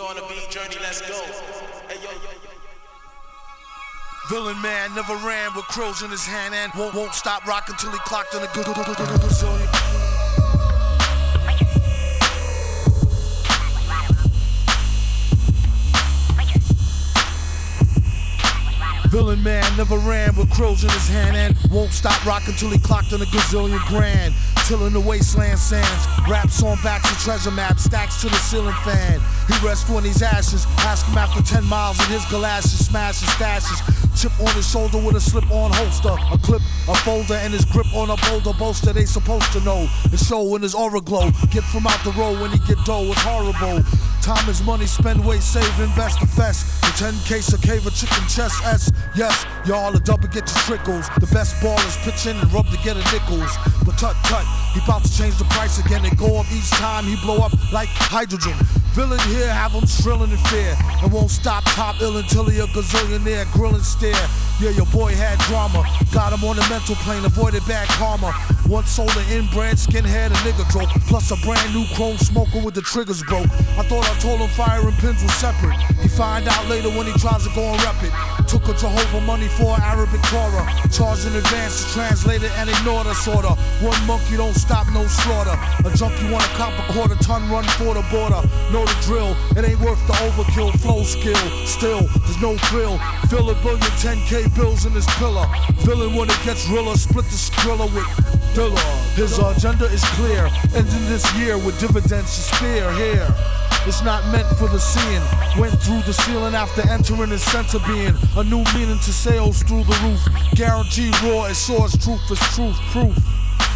On a beat journey, let's go. Hey, yo, yo, yo. Villain man never ran with crows in his hand and won't, won't stop rocking till he clocked in a good, good, good, good, good Brazilian. Villain man never ran with crows in his hand and won't stop rocking till he clocked in a gazillion grand. Till in the wasteland sands, raps on backs of treasure maps, stacks to the ceiling fan. He rests when these ashes. Ask him after 10 miles in his galoshes, smashes stashes. Chip on his shoulder with a slip on holster. A clip, a folder, and his grip on a boulder bolster. They supposed to know. The show in his aura glow. Get from out the road when he get dough. It's horrible. Time is money, spend, waste, save, invest, fest. The 10 case of cave of chicken chest S. Yes, y'all are double get your trickles. The best ballers pitch in and rub to get a nickels. But tut tut, he about to change the price again. They go up each time he blow up like hydrogen. Villain here, have him shrilling in fear. And won't stop top ill until he a gazillionaire. Grilling stare. Yeah, your boy had drama. Got him on the mental plane, avoided bad karma. One sold an inbred skinhead, a nigga joke. Plus a brand new chrome smoker with the triggers broke. I thought I told him fire and pins were separate. He find out later when he tries to go and rep it. Took a Jehovah money for Arabic Torah. Charged in advance to translate it and ignored us order. One monkey don't stop, no slaughter. A junkie want a cop a quarter ton run for the border. Know the drill, it ain't worth the overkill. Flow skill, still, there's no thrill. Fill a billion 10k bills in his pillar. Villain when it gets realer, split the skrilla with Dilla. His agenda is clear, ending this year with dividends to spare here. It's not meant for the seeing. Went through the ceiling after entering his center being. A new meaning to sales through the roof. Guaranteed raw as as truth is truth proof.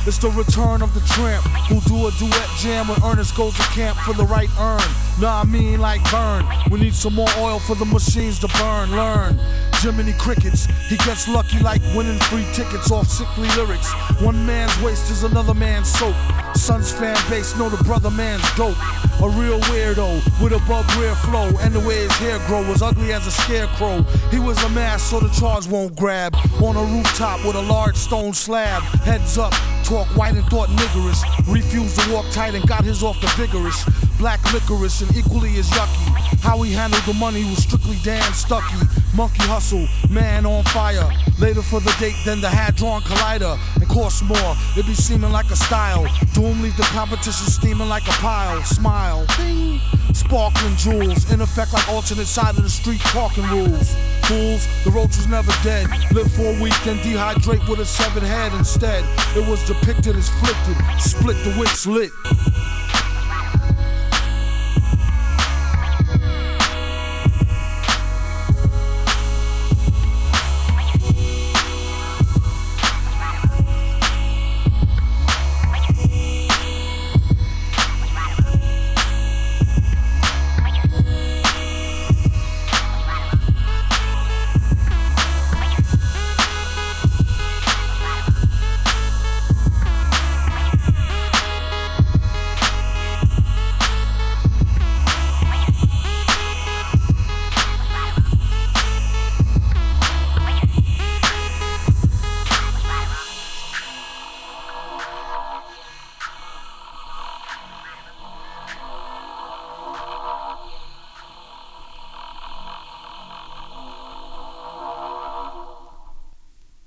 It's the return of the tramp who do a duet jam when Ernest goes to camp for the right earn. Nah, I mean like burn. We need some more oil for the machines to burn. Learn. Jiminy Crickets, he gets lucky like winning free tickets off sickly lyrics. One man's waste is another man's soap. Son's fan base know the brother man's dope. A real weirdo with a bug rear flow, and the way his hair grow was ugly as a scarecrow. He was a mass so the charge won't grab. On a rooftop with a large stone slab. Heads up, talk white and thought niggerish. Refused to walk tight and got his off the vigorous. Black licorice and equally as yucky. How he handled the money was strictly damn stucky. Monkey hustle, man on fire. Later for the date, than the hadron collider. And cost more, it be seeming like a style. Doom leave the competition steaming like a pile. Smile, ding. Sparkling jewels, in effect like alternate side of the street parking rules. Fools, the roach was never dead. Live for a week, then dehydrate with a severed head instead. It was depicted as flicked, split the wicks lit.